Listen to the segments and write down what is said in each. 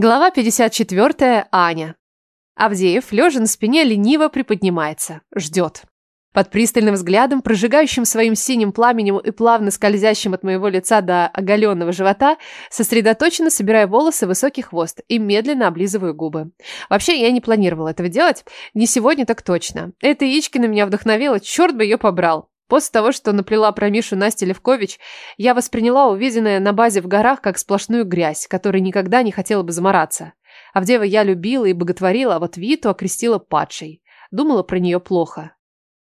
Глава 54. Аня. Авдеев, лежа на спине, лениво приподнимается. Ждет. Под пристальным взглядом, прожигающим своим синим пламенем и плавно скользящим от моего лица до оголенного живота, сосредоточенно собираю волосы в высокий хвост и медленно облизываю губы. Вообще, я не планировала этого делать. Не сегодня, так точно. Эта яички на меня вдохновила, черт бы ее побрал. После того, что наплела про Мишу Настя Левкович, я восприняла увиденное на базе в горах как сплошную грязь, которой никогда не хотела бы замораться. Авдеева я любила и боготворила, а вот Виту окрестила падшей. Думала про нее плохо.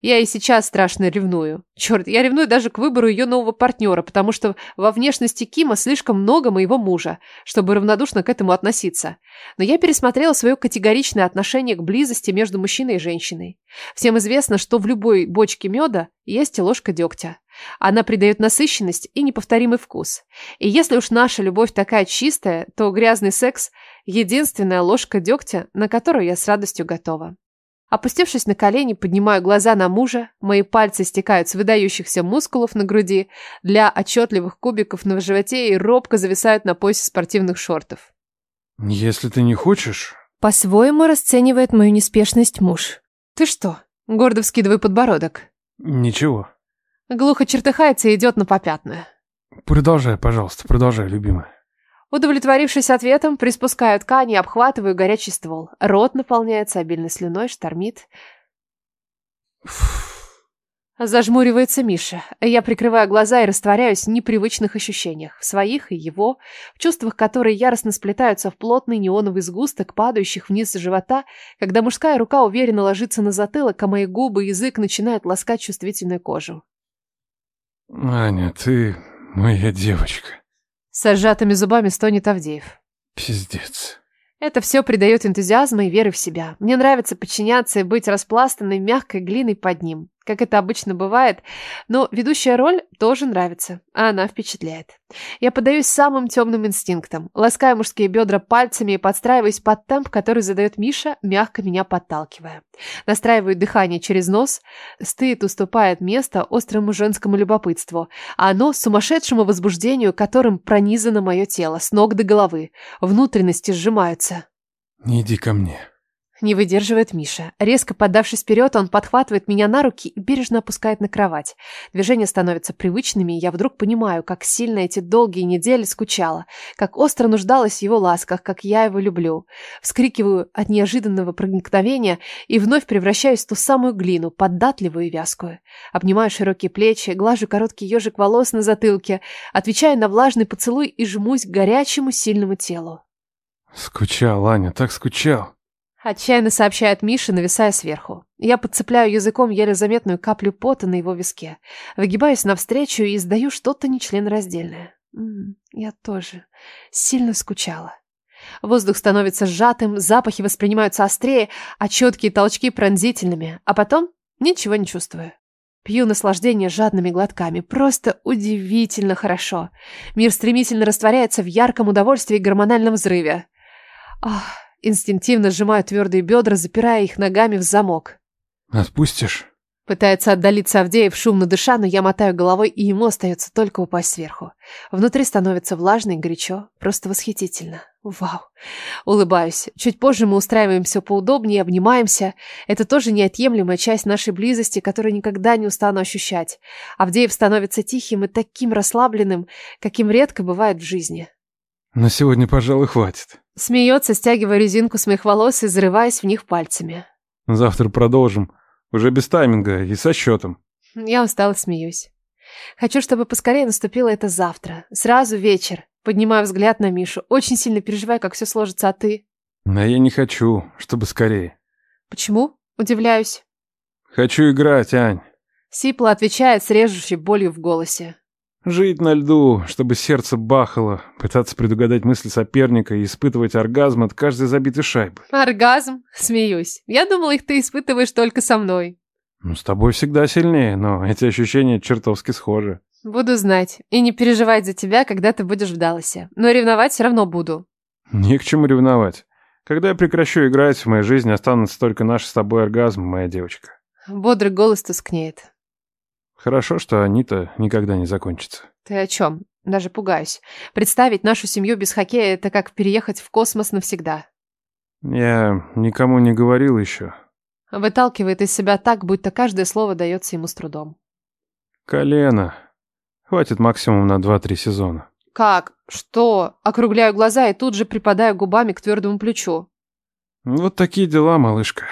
Я и сейчас страшно ревную. Черт, я ревную даже к выбору ее нового партнера, потому что во внешности Кима слишком много моего мужа, чтобы равнодушно к этому относиться. Но я пересмотрела свое категоричное отношение к близости между мужчиной и женщиной. Всем известно, что в любой бочке меда есть ложка дегтя. Она придает насыщенность и неповторимый вкус. И если уж наша любовь такая чистая, то грязный секс – единственная ложка дегтя, на которую я с радостью готова. Опустившись на колени, поднимаю глаза на мужа, мои пальцы стекают с выдающихся мускулов на груди для отчетливых кубиков на животе и робко зависают на поясе спортивных шортов. «Если ты не хочешь...» По-своему расценивает мою неспешность муж. «Ты что?» Гордо вскидываю подбородок. «Ничего». Глухо чертыхается и идет на попятную. «Продолжай, пожалуйста, продолжай, любимая». Удовлетворившись ответом, приспускаю ткань и обхватываю горячий ствол. Рот наполняется обильной слюной, штормит. Зажмуривается Миша. Я прикрываю глаза и растворяюсь в непривычных ощущениях. В своих и его. В чувствах, которые яростно сплетаются в плотный неоновый сгусток, падающих вниз живота, когда мужская рука уверенно ложится на затылок, а мои губы и язык начинают ласкать чувствительную кожу. «Аня, ты моя девочка». С сжатыми зубами стонет Авдеев. Пиздец. Это все придает энтузиазма и веры в себя. Мне нравится подчиняться и быть распластанной мягкой глиной под ним как это обычно бывает, но ведущая роль тоже нравится, а она впечатляет. Я поддаюсь самым темным инстинктам, ласкаю мужские бедра пальцами и подстраиваюсь под темп, который задает Миша, мягко меня подталкивая. Настраиваю дыхание через нос, стыд уступает место острому женскому любопытству, а оно сумасшедшему возбуждению, которым пронизано мое тело, с ног до головы. Внутренности сжимаются. «Не иди ко мне», не выдерживает Миша. Резко поддавшись вперед, он подхватывает меня на руки и бережно опускает на кровать. Движения становятся привычными, и я вдруг понимаю, как сильно эти долгие недели скучала, как остро нуждалась в его ласках, как я его люблю. Вскрикиваю от неожиданного проникновения и вновь превращаюсь в ту самую глину, податливую и вязкую. Обнимаю широкие плечи, глажу короткий ежик волос на затылке, отвечаю на влажный поцелуй и жмусь к горячему сильному телу. Скучал, Аня, так скучал. Отчаянно сообщает Миша, нависая сверху. Я подцепляю языком еле заметную каплю пота на его виске. Выгибаюсь навстречу и издаю что-то нечленораздельное. М -м, я тоже сильно скучала. Воздух становится сжатым, запахи воспринимаются острее, а четкие толчки пронзительными. А потом ничего не чувствую. Пью наслаждение жадными глотками. Просто удивительно хорошо. Мир стремительно растворяется в ярком удовольствии и гормональном взрыве. Ах... Инстинктивно сжимаю твердые бедра, запирая их ногами в замок. «Отпустишь?» Пытается отдалиться Авдеев, шумно дыша, но я мотаю головой, и ему остается только упасть сверху. Внутри становится влажно и горячо, просто восхитительно. Вау. Улыбаюсь. Чуть позже мы устраиваемся поудобнее, обнимаемся. Это тоже неотъемлемая часть нашей близости, которую никогда не устану ощущать. Авдеев становится тихим и таким расслабленным, каким редко бывает в жизни. На сегодня, пожалуй, хватит. Смеется, стягивая резинку с моих волос и зарываясь в них пальцами. Завтра продолжим. Уже без тайминга и со счетом. Я устала, смеюсь. Хочу, чтобы поскорее наступило это завтра. Сразу вечер. Поднимаю взгляд на Мишу. Очень сильно переживаю, как все сложится, а ты? А я не хочу, чтобы скорее. Почему? Удивляюсь. Хочу играть, Ань. Сипла отвечает с режущей болью в голосе. Жить на льду, чтобы сердце бахало, пытаться предугадать мысли соперника и испытывать оргазм от каждой забитой шайбы. Оргазм? Смеюсь. Я думала, их ты испытываешь только со мной. Ну, с тобой всегда сильнее, но эти ощущения чертовски схожи. Буду знать. И не переживать за тебя, когда ты будешь в Далласе. Но ревновать все равно буду. Не к чему ревновать. Когда я прекращу играть, в моей жизни останутся только наши с тобой оргазм, моя девочка. Бодрый голос тускнеет. Хорошо, что они-то никогда не закончатся. Ты о чем? Даже пугаюсь. Представить нашу семью без хоккея – это как переехать в космос навсегда. Я никому не говорил еще. Выталкивает из себя так, будто каждое слово дается ему с трудом. Колено. Хватит максимум на 2-3 сезона. Как? Что? Округляю глаза и тут же припадаю губами к твердому плечу. Вот такие дела, малышка.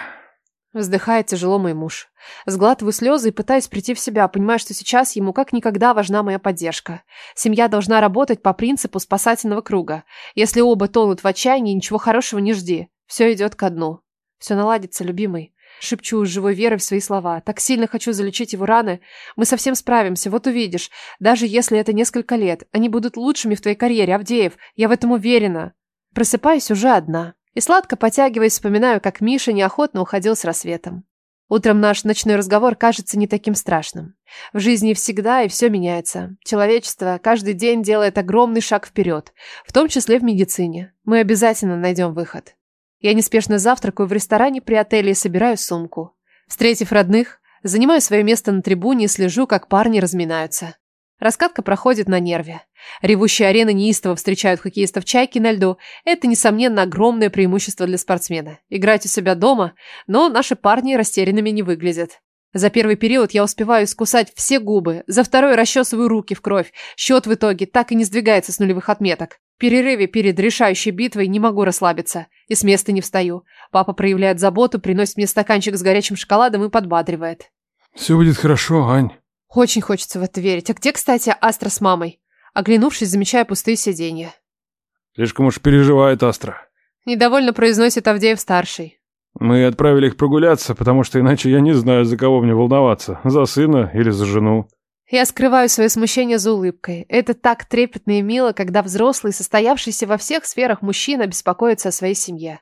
Вздыхает тяжело мой муж. Сглатываю слезы и пытаюсь прийти в себя, понимая, что сейчас ему как никогда важна моя поддержка. Семья должна работать по принципу спасательного круга. Если оба тонут в отчаянии, ничего хорошего не жди. Все идет ко дну. Все наладится, любимый. Шепчу с живой верой в свои слова. Так сильно хочу залечить его раны. Мы совсем справимся, вот увидишь. Даже если это несколько лет, они будут лучшими в твоей карьере, Авдеев. Я в этом уверена. Просыпаюсь уже одна. И сладко потягиваясь, вспоминаю, как Миша неохотно уходил с рассветом. Утром наш ночной разговор кажется не таким страшным. В жизни всегда и все меняется. Человечество каждый день делает огромный шаг вперед, в том числе в медицине. Мы обязательно найдем выход. Я неспешно завтракаю в ресторане при отеле и собираю сумку. Встретив родных, занимаю свое место на трибуне и слежу, как парни разминаются. Раскатка проходит на нерве. Ревущие арены неистово встречают хоккеистов «Чайки» на льду. Это, несомненно, огромное преимущество для спортсмена. Играть у себя дома, но наши парни растерянными не выглядят. За первый период я успеваю искусать все губы, за второй расчесываю руки в кровь. Счет в итоге так и не сдвигается с нулевых отметок. В перерыве перед решающей битвой не могу расслабиться и с места не встаю. Папа проявляет заботу, приносит мне стаканчик с горячим шоколадом и подбадривает. Все будет хорошо, Ань. Очень хочется в это верить. А где, кстати, Астра с мамой? Оглянувшись, замечая пустые сиденья. Слишком уж переживает Астра. Недовольно произносит Авдеев-старший. Мы отправили их прогуляться, потому что иначе я не знаю, за кого мне волноваться. За сына или за жену. Я скрываю свое смущение за улыбкой. Это так трепетно и мило, когда взрослый, состоявшийся во всех сферах мужчина беспокоится о своей семье.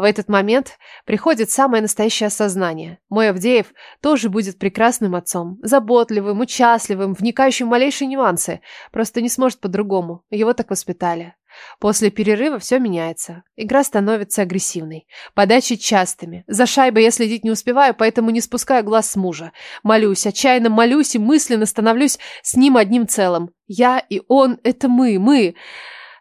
В этот момент приходит самое настоящее осознание. Мой Авдеев тоже будет прекрасным отцом, заботливым, участливым, вникающим в малейшие нюансы, просто не сможет по-другому, его так воспитали. После перерыва все меняется. Игра становится агрессивной. Подачи частыми. За шайбой я следить не успеваю, поэтому не спускаю глаз с мужа. Молюсь, отчаянно молюсь и мысленно становлюсь с ним одним целым. Я и он – это мы, мы.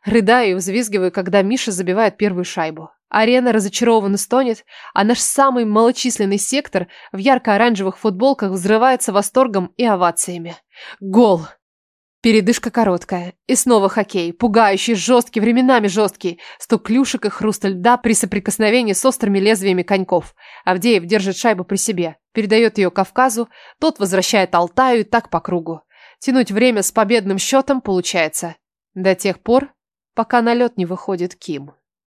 Рыдаю и взвизгиваю, когда Миша забивает первую шайбу. Арена разочарованно стонет, а наш самый малочисленный сектор в ярко-оранжевых футболках взрывается восторгом и овациями. Гол! Передышка короткая. И снова хоккей. Пугающий, жесткий, временами жесткий. Стук клюшек и хруст льда при соприкосновении с острыми лезвиями коньков. Авдеев держит шайбу при себе. Передает ее Кавказу. Тот возвращает Алтаю и так по кругу. Тянуть время с победным счетом получается. До тех пор, пока на лед не выходит Ким.